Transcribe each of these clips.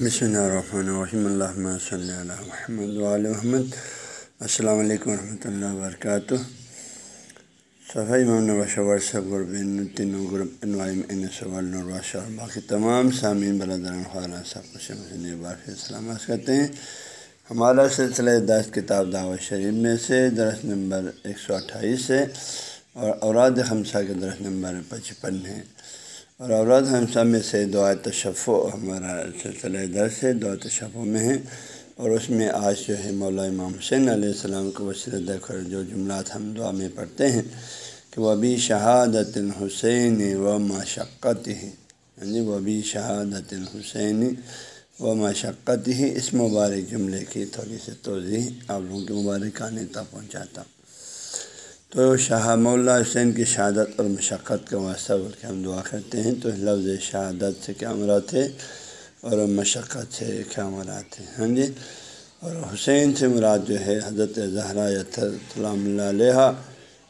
بسم اللہ الرحمن الرحیم اللہ صلی اللہ محمد محمد السلام علیکم ورحمۃ اللہ وبرکاتہ صفحہ امام ورثہ گرب گروپ اور باقی تمام سامعین برادران خانہ سب کو بار پھر سلامت کرتے ہیں ہمارا سلسلہ دس کتاب دعوت شریف میں سے درخت نمبر ایک سو اٹھائیس ہے. اور اوراد خمسہ کے درخت نمبر پچپن ہے. اور اوراد ہمسا میں سے دعا تشف ہمارا سلسلہ درس ہے دعا تشف میں ہے اور اس میں آج جو ہے مولا امام حسین علیہ السلام کو وسیع کر جو جملات ہم دعا میں پڑھتے ہیں کہ وہ بھی شہادت الحسین و ماشقت ہی یعنی وہ بھی شہادت الحسین و ماشقت ہی اس مبارک جملے کی تھوڑی سی توضیع آپ لوگوں کے مبارک آنے تک پہنچاتا ہوں۔ تو شاہ مولا حسین کی شہادت اور مشقت کا واسطہ بول کے ہم دعا کرتے ہیں۔ تو لفظ شہادت سے کیا مراد ہے اور مشقت سے کیا مراد ہے ہاں جی؟ اور حسین سے مراد جو ہے حضرت زہرا سلام اللہ علیہ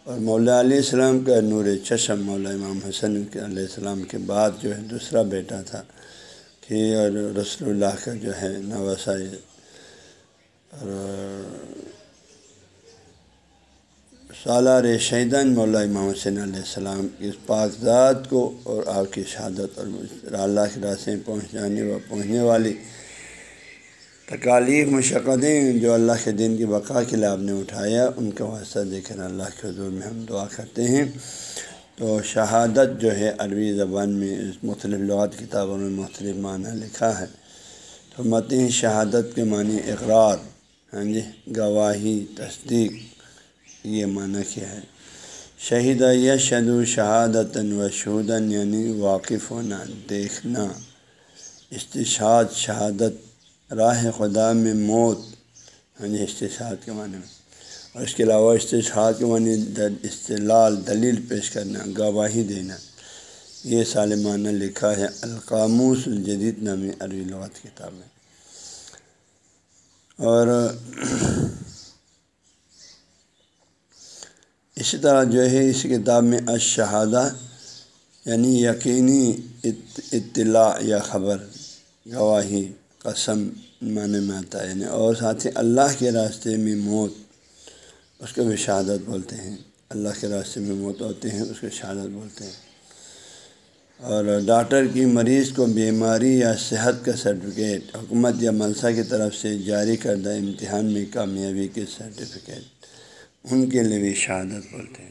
اور مولا علیہ السلام کا نور چشم مولا امام حسن علیہ السلام کے بعد جو ہے دوسرا بیٹا تھا کہ اور رسول اللہ کا جو ہے نواسائی اور سالار شہیدان مولا امام حسین علیہ السلام اس پاک ذات کو اور آپ کی شہادت اور اللہ کے راستے پہنچ جانے و پہنچنے والی تکالیف مشقتیں جو اللہ کے دین کی بقا کے لیے آپ نے اٹھایا، ان کا واسطہ دے کر اللہ کے حضور میں ہم دعا کرتے ہیں۔ تو شہادت جو ہے عربی زبان میں مختلف لغات کتابوں میں مختلف معنی لکھا ہے۔ تو متیں شہادت کے معنی اقرار ہاں جی گواہی، تصدیق یہ معنی کیا ہے؟ شہید یشد شہادت و شہدن یعنی واقف ہونا دیکھنا۔ استشاد شہادت، راہ خدا میں موت۔ ہاں جی استشاد کے معنی میں۔ اور اس کے علاوہ استشاد کے معنی استلال، دلیل پیش کرنا، گواہی دینا۔ یہ سالمانہ لکھا ہے القاموس الجدید، نامی عربی لغت کتاب میں۔ اور اسی طرح جو ہے اس کتاب میں اشہادہ یعنی یقینی اطلاع یا خبر، گواہی، قسم معنی میں آتا ہے یعنی اور ساتھ ہی اللہ کے راستے میں موت، اس کو بھی شہادت بولتے ہیں۔ اللہ کے راستے میں موت ہوتے ہیں، اس کو شہادت بولتے ہیں۔ اور ڈاکٹر کی مریض کو بیماری یا صحت کا سرٹیفکیٹ، حکومت یا ملسہ کی طرف سے جاری کردہ امتحان میں کامیابی کے سرٹیفکیٹ۔ ان کے لیے بھی شہادت بولتے ہیں۔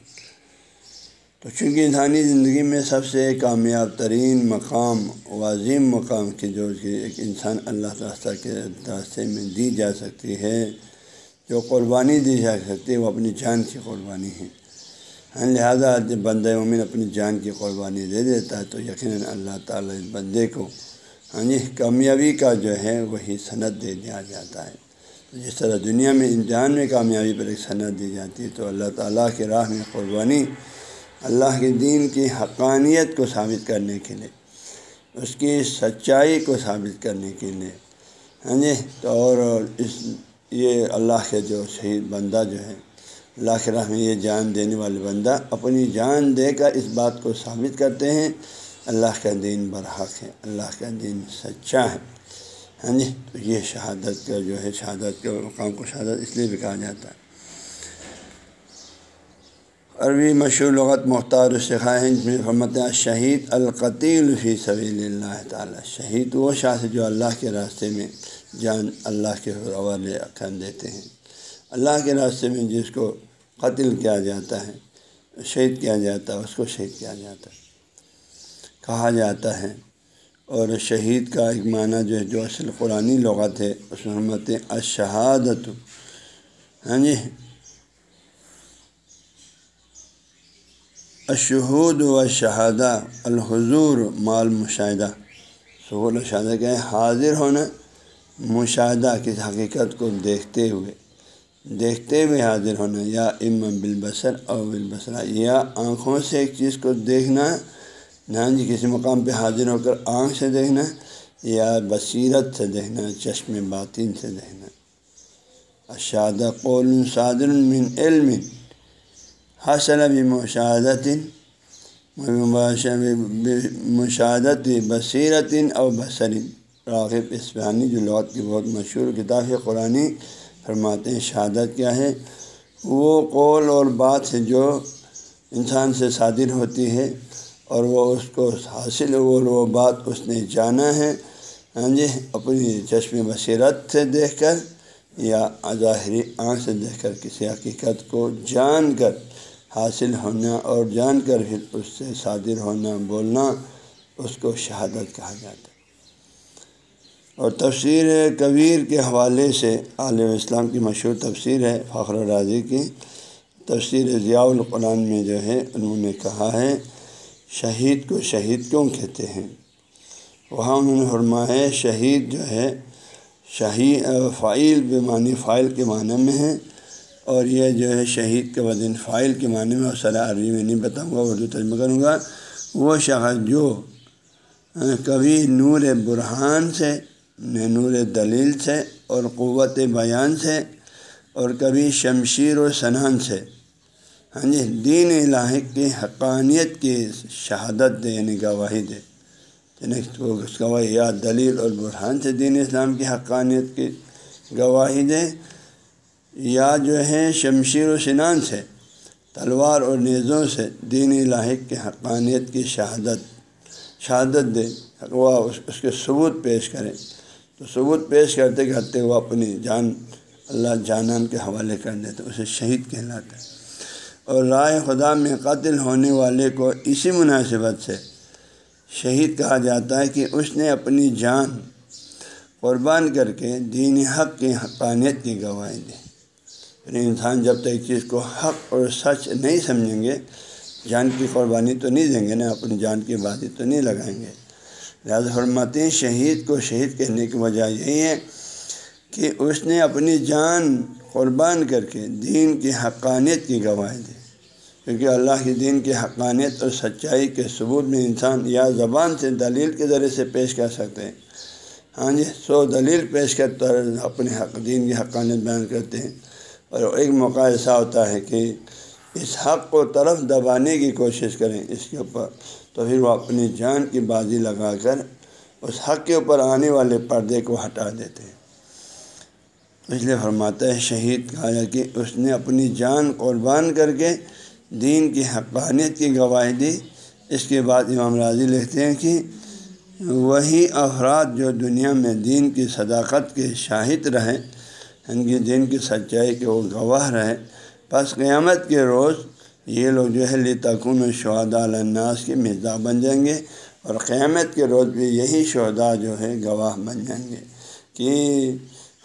تو چونکہ انسانی زندگی میں سب سے کامیاب ترین مقام، عظیم مقام کی جو کہ ایک انسان اللہ تعالیٰ کے راستے میں دی جا سکتی ہے، جو قربانی دی جا سکتی ہے، وہ اپنی جان کی قربانی ہے۔ ہاں لہٰذا جب بندہ مومن اپنی جان کی قربانی دے دیتا ہے، تو یقیناً اللہ تعالیٰ اس بندے کو ہاں جی کامیابی کا جو ہے، وہی صنعت دے دیا جاتا ہے۔ جس طرح دنیا میں امتحان میں کامیابی پر ایک صنعت دی جاتی ہے تو اللہ تعالیٰ کے راہ میں قربانی اللہ کے دین کی حقانیت کو ثابت کرنے کے لیے، اس کی سچائی کو ثابت کرنے کے لیے۔ ہاں جی؟ تو اور اس یہ اللہ کے جو شہید بندہ جو ہے، اللہ کے راہ میں یہ جان دینے والے بندہ اپنی جان دے کر اس بات کو ثابت کرتے ہیں، اللہ کا دین برحق ہے، اللہ کا دین سچا ہے۔ ہاں جی تو یہ شہادت کا جو ہے، شہادت کے مقام کو شہادت اس لیے بھی کہا جاتا ہے۔ عربی مشہور لغت مختار الشخائیں جس میں فرمت شہید القتیل فی سبیل اللہ تعالیٰ۔ شہید وہ شاہ جو اللہ کے راستے میں جان اللہ کے حوالے کر دیتے ہیں۔ اللہ کے راستے میں جس کو قتل کیا جاتا ہے، شہید کیا جاتا ہے، اس کو شہید کیا جاتا ہے۔ کہا جاتا ہے اور شہید کا ایک معنی جو ہے، جو اصل قرآن لغت ہے، اس میں حرمت اشہادت ہاں جی؟ اشہود و شہادہ الحضور مال مشاہدہ سہول و شہادہ کہ حاضر ہونا، مشاہدہ کس حقیقت کو دیکھتے ہوئے۔ دیکھتے ہوئے حاضر ہونا، یا ام بالبصر او بالبصرہ، یا آنکھوں سے ایک چیز کو دیکھنا نہ جی کسی مقام پہ حاضر ہو کر آنکھ سے دیکھنا یا بصیرت سے دیکھنا، چشم باطن سے دیکھنا۔ اشاد قول صادر من علم حاصل بھی مشاہدت مشاہدت بصیرت او بصرین راغب اسفانی جو لغت کی بہت مشہور کتاب ہے، قرآن فرماتے ہیں شہادت کیا ہے۔ وہ قول اور بات ہے جو انسان سے صادر ہوتی ہے اور وہ اس کو حاصل ہو وہ بات اس نے جانا ہے ہاں جی اپنی چشم بصیرت سے دیکھ کر یا ظاہری آنکھ سے دیکھ کر کسی حقیقت کو جان کر حاصل ہونا اور جان کر پھر اس سے صادر ہونا، بولنا اس کو شہادت کہا جاتا ہے۔ اور تفسیر کبیر کے حوالے سے عالم اسلام کی مشہور تفسیر ہے فخر راضی کی۔ تفسیر ضیاء القرآن میں جو ہے، انہوں نے کہا ہے شہید کو شہید کیوں کہتے ہیں؟ وہاں انہوں نے فرمایا، شہید جو ہے شہید فائل بے معنی، فائل کے معنی میں ہے، اور یہ جو ہے، شہید کے وزن فائل کے معنی میں، اور صلاح عربی میں نہیں بتاؤں گا، اردو ترجمہ کروں گا، وہ شخص جو کبھی نور برہان سے، نور دلیل سے، اور قوت بیان سے، اور کبھی شمشیر و سنان سے۔ ہاں جی دین الہق کی حقانیت کی شہادت دے یعنی گواہی دے۔ یعنی اس گواہی یا دلیل اور برہان سے دین اسلام کی حقانیت کی گواہی دے، یا جو ہے شمشیر و سنان سے، تلوار اور نیزوں سے دین لاحق کے حقانیت کی شہادت شہادت دے۔ وہ اس کے ثبوت پیش کرے، تو ثبوت پیش کرتے کرتے وہ اپنی جان، اللہ جانان کے حوالے کر دیتے اسے شہید کہلاتا ہے۔ اور رائے خدا میں قتل ہونے والے کو اسی مناسبت سے شہید کہا جاتا ہے کہ اس نے اپنی جان قربان کر کے دین حق کی حقانیت کی گواہی دی۔ پھر انسان جب تک چیز کو حق اور سچ نہیں سمجھیں گے، جان کی قربانی تو نہیں دیں گے نا، اپنی جان کی بازی تو نہیں لگائیں گے۔ لہٰذا حرمتیں شہید کو شہید کہنے کی وجہ یہی ہے کہ اس نے اپنی جان قربان کر کے دین کی حقانیت کی گواہی دی کیونکہ اللہ کے دین کی حقانیت اور سچائی کے ثبوت میں انسان یا زبان سے دلیل کے ذریعے سے پیش کر سکتے ہیں۔ ہاں جی سو دلیل پیش کر اپنے حق، دین کی حقانیت بیان کرتے ہیں۔ اور ایک موقع ایسا ہوتا ہے کہ اس حق کو طرف دبانے کی کوشش کریں، اس کے اوپر تو پھر وہ اپنی جان کی بازی لگا کر اس حق کے اوپر آنے والے پردے کو ہٹا دیتے ہیں۔ اس لیے فرماتا ہے شہید کہا کہ اس نے اپنی جان قربان کر کے دین کی حقانیت کی گواہی دی۔ اس کے بعد امام راضی لکھتے ہیں کہ وہی افراد جو دنیا میں دین کی صداقت کے شاہد رہے ان کی دین کی سچائی کے وہ گواہ رہے پس قیامت کے روز یہ لوگ جو ہے لتکن شہدا الناس کے مرزا بن جائیں گے اور قیامت کے روز بھی یہی شہدا جو ہے گواہ بن جائیں گے کہ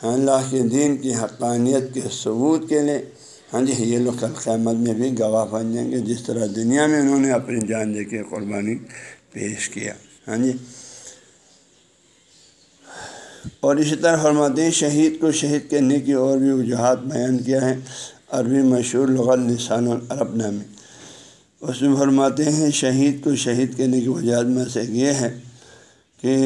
اللہ کے دین کی حقانیت کے ثبوت کے لیے۔ ہاں جی یہ لوگ کل قیامت میں بھی گواہ بن جائیں گے۔ جس طرح دنیا میں انہوں نے اپنی جان دے کے قربانی پیش کیا۔ ہاں جی۔ اور اسی طرح فرماتے ہیں، شہید کو شہید کرنے کی اور بھی وجوہات بیان کیا ہے عربی مشہور لغت لسان العرب نامی اس میں فرماتے ہیں، شہید کو شہید کرنے کی وجہ میں سے یہ ہے کہ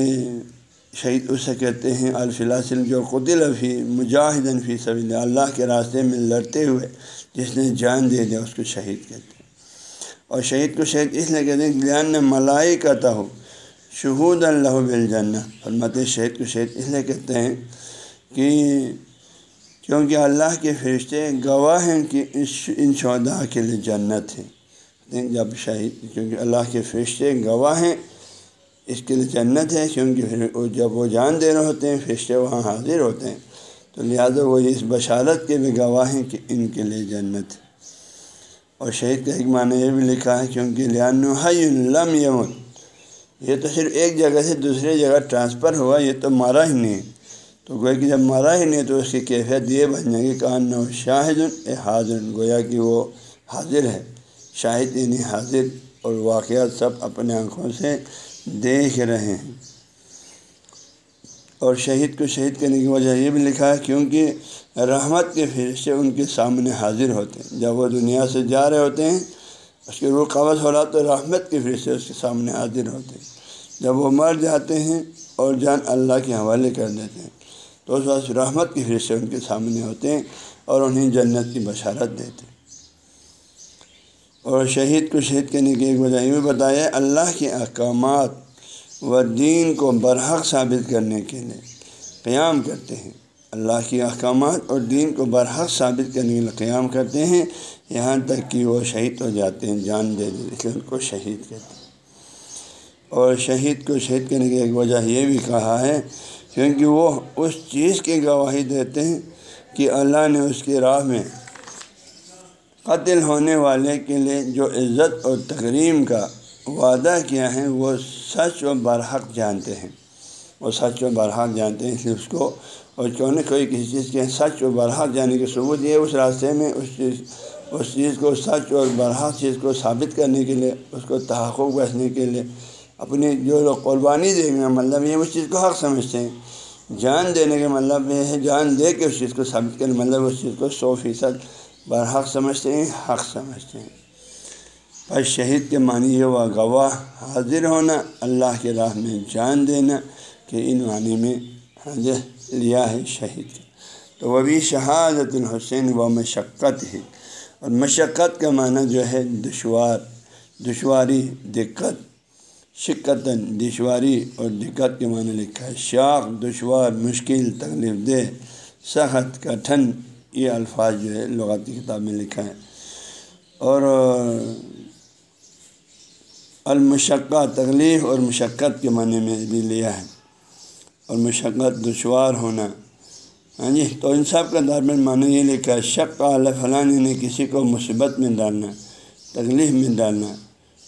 شہید اسے کہتے ہیں الفلاصل جو قدل فی مجاہدن فی سبیل اللہ کے راستے میں لڑتے ہوئے جس نے جان دے دیا، اس کو شہید کہتے ہیں۔ اور شہید کو شہید اس لیے کہتے ہیں گیان نے ملائی کہتا ہو شہود اللہ بالجنہ۔ فرماتے شہید کو شہید اس لیے کہتے ہیں کہ کیونکہ اللہ کے فرشتے گواہ ہیں کہ ان شہدا کے لیے جنت ہے۔ جب شہید، کیونکہ اللہ کے فرشتے گواہ ہیں اس کے لیے جنت ہے، کیونکہ پھر جب وہ جان دے رہے ہوتے ہیں، فرشتے وہاں حاضر ہوتے ہیں۔ تو لہٰذا وہ اس بشارت کے بھی گواہ ہیں کہ ان کے لیے جنت اور شہید کا ایک معنی یہ بھی لکھا ہے، کیونکہ لم یمت یہ تو صرف ایک جگہ سے دوسری جگہ ٹرانسفر ہوا، یہ تو مارا ہی نہیں۔ تو گویا کہ جب مرا ہی نہیں، تو اس کی کیفیت یہ بن جائے گی کان نو شاہد، اے حاضر۔ گویا کہ وہ حاضر ہے۔ شاہد یعنی حاضر، اور واقعات سب اپنے آنکھوں سے دیکھ رہے ہیں۔ اور شہید کو شہید کرنے کی وجہ یہ بھی لکھا ہے کیونکہ رحمت کے فرشتے ان کے سامنے حاضر ہوتے ہیں۔ جب وہ دنیا سے جا رہے ہوتے ہیں، اس کے روح قبض ہو رہا تو رحمت کے فرشتے اس کے سامنے حاضر ہوتے ہیں۔ جب وہ مر جاتے ہیں اور جان اللہ کے حوالے کر دیتے ہیں، تو اس وقت رحمت کی فرشتے ان کے سامنے ہوتے ہیں اور انہیں جنت کی بشارت دیتے ہیں۔ اور شہید کو شہید کرنے کی ایک وجہ یہ بھی بتایا اللہ کے احکامات وہ دین کو برحق ثابت کرنے کے لیے قیام کرتے ہیں۔ اللہ کی احکامات اور دین کو برحق ثابت کرنے کے لیے قیام کرتے ہیں۔ یہاں تک کہ وہ شہید ہو جاتے ہیں، جان دے دیتے ان کو شہید کہتے ہیں۔ اور شہید کو شہید کرنے کی ایک وجہ یہ بھی کہا ہے، کیونکہ وہ اس چیز کی گواہی دیتے ہیں کہ اللہ نے اس کی راہ میں قتل ہونے والے کے لیے جو عزت اور تقریم کا وعدہ کیا ہے، وہ سچ و برحق جانتے ہیں۔ وہ سچ و برحق جانتے ہیں، اس لیے اس کو اور کیوں نہ کوئی کسی چیز کے سچ و برحق جانے کے ثبوت یہ اس راستے میں اس چیز اس چیز کو سچ اور برحق چیز کو ثابت کرنے کے لیے، اس کو تحقق بچنے کے لیے اپنی جو لوگ قربانی دیں گے مطلب یہ اس چیز کو حق سمجھتے ہیں۔ جان دینے کا مطلب یہ ہے، جان دے کے اس چیز کو ثابت کرنے مطلب اس چیز کو سو فیصد برحق سمجھتے ہیں، حق سمجھتے ہیں۔ پر شہید کے معنی یہ ہوا، گواہ حاضر ہونا، اللہ کے راہ میں جان دینا کہ ان معنی میں حاضر لیا ہے شہید۔ تو وہ بھی شہادت الحسین و مشقت ہے۔ اور مشقت کا معنی جو ہے، دشوار، دشواری، دقت شکتاً دشواری اور دقت کے معنی لکھا ہے۔ شاخ دشوار، مشکل، تکلیف دہ، سخت، کٹھن یہ الفاظ جو ہے لغاتی کتاب میں لکھا ہے۔ اور المشقہ تکلیف اور مشقت کے معنی میں بھی لیا ہے۔ اور مشقت دشوار ہونا۔ ہاں جی تو ان سب کا درمیان معنی یہ لکھا ہے شک اللہ فلاں نے کسی کو مصیبت میں ڈالنا، تکلیف میں ڈالنا۔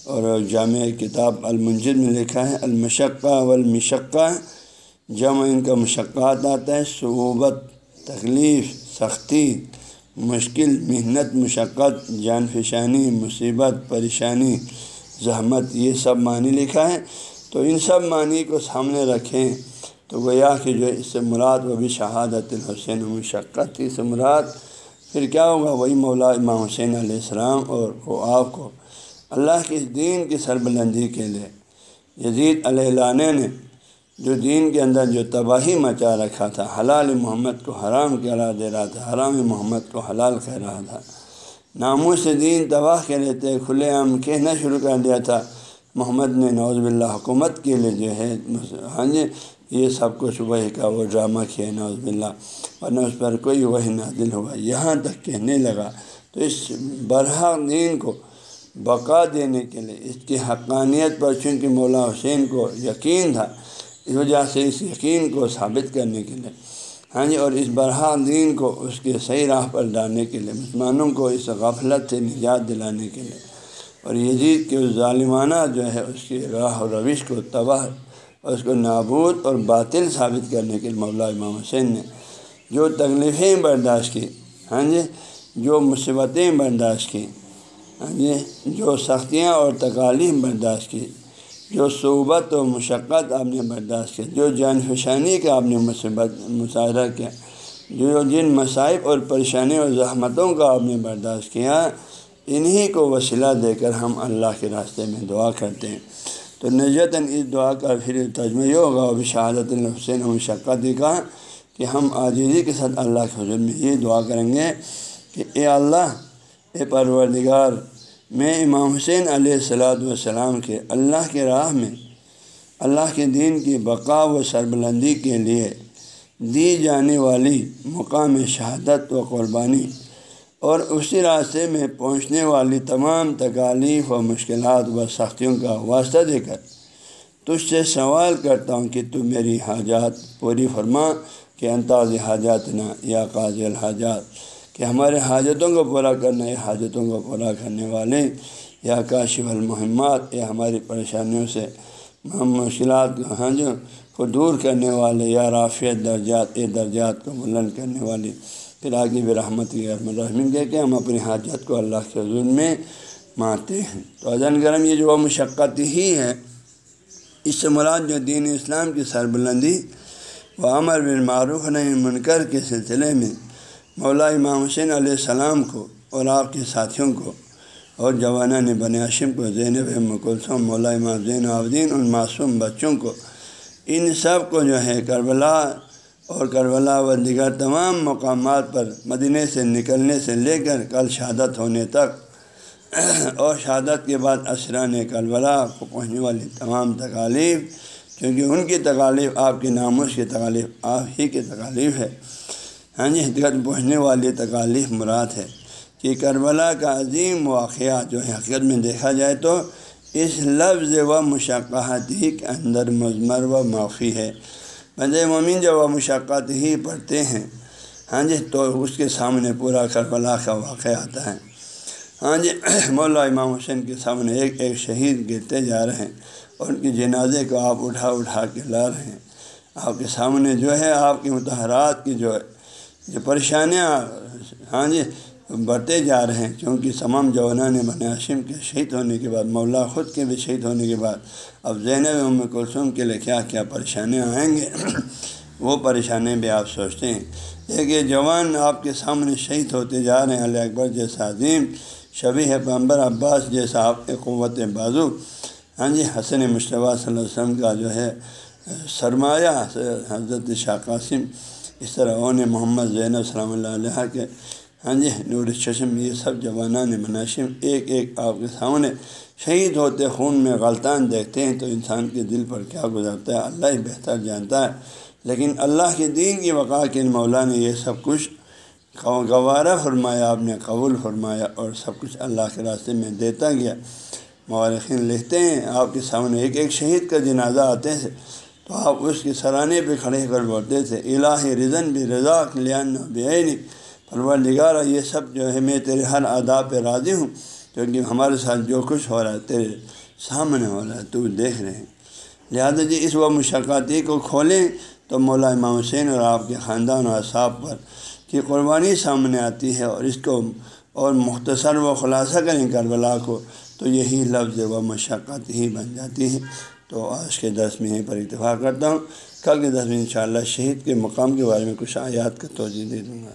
اور جامع کتاب المنجد میں لکھا ہے، المشقہ والمشقہ جمع ان کا مشقات آتا ہے، صعوبت، تکلیف۔ سختی، مشکل، محنت، مشقت جان فشانی مصیبت، پریشانی، زحمت، یہ سب معنی لکھا ہے۔ تو ان سب معنی کو سامنے رکھیں تو گویا کہ جو اس سے مراد وہ بھی شہادت الحسین و مشقت اس سے مراد پھر کیا ہوگا؟ وہی مولا امام حسین علیہ السلام اور وہ آپ کو اللہ کے دین کی سربلندی کے لیے یزید علیہ نے جو دین کے اندر جو تباہی مچا رکھا تھا، حلال محمد کو حرام کرا دے رہا تھا، حرام محمد کو حلال کہہ رہا تھا۔ ناموں سے دین تباہ کے رہتے کھلے عام کہنا شروع کر دیا تھا۔ محمد نے نوز باللہ حکومت کے لیے جو ہے ہاں جی یہ سب کچھ وہی کا وہ ڈرامہ کیا نوز باللہ۔ ورنہ اس پر کوئی وہی نازل ہوا، یہاں تک کہنے لگا۔ تو اس برہ دین کو بقا دینے کے لیے، اس کی حقانیت پر چونکہ مولا حسین کو یقین تھا اس وجہ سے اس یقین کو ثابت کرنے کے لیے ہاں جی اور اس برہ دین کو اس کے صحیح راہ پر ڈالنے کے لیے، مسلمانوں کو اس غفلت سے نجات دلانے کے لیے۔ اور یزید کے اس ظالمانہ جو ہے، اس کی راہ و روش کو تباہ اور اس کو نابود اور باطل ثابت کرنے کے لیے مولا امام حسین نے جو تکلیفیں برداشت کی ہاں جی جو مصیبتیں برداشت کی ہاں جی جو سختیاں اور تکالیف برداشت کی جو صوبت و مشقت آپ نے برداشت کیا جو جان فشانی کا آپ نے مصیبت مظاہرہ کیا، جو جن مصائب اور پریشانی اور زحمتوں کا آپ نے برداشت کیا، انہی کو وسیلہ دے کر ہم اللہ کے راستے میں دعا کرتے ہیں۔ تو نجتاً اس دعا کا پھر ترجمہ یہ ہوگا ابھی شہادت الحسین و مشقت کا، کہ ہم عاجزی کے ساتھ اللہ کے حضور میں یہ دعا کریں گے کہ اے اللہ، اے پروردگار میں امام حسین علیہ السلاۃ والسلام کے اللہ کے راہ میں، اللہ کے دین کی بقا و سربلندی کے لیے دی جانے والی مقام شہادت و قربانی اور اسی راستے میں پہنچنے والی تمام تکالیف و مشکلات و سختیوں کا واسطہ دے کر تجھ سے سوال کرتا ہوں کہ تو میری حاجات پوری فرما کہ انتاز حاجات نہ یا قاضی الحاجات۔ کہ ہمارے حاجتوں کو پورا کرنا، یا حاجتوں کو پورا کرنے والے یا کاشف المحمات، یا ہماری پریشانیوں سے مشکلات ہاں جو کو دور کرنے والے یا رافیت درجات، اے درجات کو بلند کرنے والے۔ پھر آگے بھی رحمت الرحمین کہہ کے ہم اپنی حاجت کو اللہ کے حضور میں مانتے ہیں۔ تو اذن گرم یہ جو مشقت ہی ہے، اس سے مراد جو دین اسلام کی سربلندی و عمر بن معروف نہیں منکر کے سلسلے میں مولا امام حسین علیہ السلام کو اور آپ کے ساتھیوں کو اور جوانہ نے بن ہاشم کو، زینب مکلثم مولا امام زین الدین ان معصوم بچوں کو، ان سب کو جو ہے کربلا اور کربلا و دیگر تمام مقامات پر مدینے سے نکلنے سے لے کر کل شہادت ہونے تک اور شہادت کے بعد اسران کربلا کو پہنچنے والی تمام تکالیف، کیونکہ ان کی تکالیف آپ کی ناموش کی تکالیف، آپ ہی کی تکالیف ہے۔ ہاں جی حقیقت پہنچنے والی تکالیف مراد ہے کہ کربلا کا عظیم واقعہ جو حقیقت میں دیکھا جائے تو اس لفظ و مشقات ہی کے اندر مضمر و معافی ہے۔ بند مومن جب وہ مشقت ہی پڑھتے ہیں ہاں جی تو اس کے سامنے پورا کربلا کا واقعہ آتا ہے۔ ہاں جی مولا امام حسین کے سامنے ایک ایک شہید گرتے جا رہے ہیں اور ان کے جنازے کو آپ اٹھا اٹھا کے لا رہے ہیں۔ آپ کے سامنے جو ہے، آپ کے متحرات کی جو جو پریشانیاں ہاں جی بڑھتے جا رہے ہیں۔ کیونکہ تمام جوانان بن ہاشم کے شہید ہونے کے بعد، مولا خود کے بھی شہید ہونے کے بعد، اب زینب ام کلثوم کے لیے کیا کیا پریشانیاں آئیں گے؟ وہ پریشانیاں بھی آپ سوچتے ہیں۔ ایک یہ جوان آپ کے سامنے شہید ہوتے جا رہے ہیں۔ علیہ اکبر جیسا عظیم شبی ہے پیمبر عباس جیسا آپ کے قوت بازو۔ ہاں جی حسن مشتبہ صلی اللہ علیہ وسلم کا جو ہے، سرمایہ، حضرت شاہ قاسم۔ اس طرح اون محمد زین السلام اللہ علیہ کے ہاں جی نور چشم، یہ سب جوانان مناشم ایک ایک آپ کے سامنے شہید ہوتے خون میں غلطان دیکھتے ہیں تو انسان کے دل پر کیا گزرتا ہے؟ اللہ ہی بہتر جانتا ہے۔ لیکن اللہ کے دین کی وقع کے مولا نے یہ سب کچھ گوارہ فرمایا، آپ نے قبول فرمایا اور سب کچھ اللہ کے راستے میں دیتا گیا۔ مورخین لکھتے ہیں، آپ کے سامنے ایک ایک شہید کا جنازہ آتے تھے تو آپ اس کے سرانے پہ کھڑے کر بولتے تھے، الہ رضن بھی رضا لیان بے پرور نگارہ یہ سب جو ہے، میں تیرے ہر ادا پہ راضی ہوں، کیونکہ ہمارے ساتھ جو کچھ ہو رہا ہے، تیرے سامنے ہو رہا ہے، تو دیکھ رہے ہیں۔ لہٰذا جی اس وہ مشقاتی کو کھولیں تو مولا امام حسین اور آپ کے خاندان اور اصحاب پر کی قربانی سامنے آتی ہے اور اس کو اور مختصر و خلاصہ کریں کربلا کو، تو یہی لفظ و مشقت ہی بن جاتی ہیں تو آج کے دس میں یہیں پر اتفاق کرتا ہوں۔ کل کے دس میں انشاءاللہ شہید کے مقام کے بارے میں کچھ آیات کا توجہ دے دوں گا۔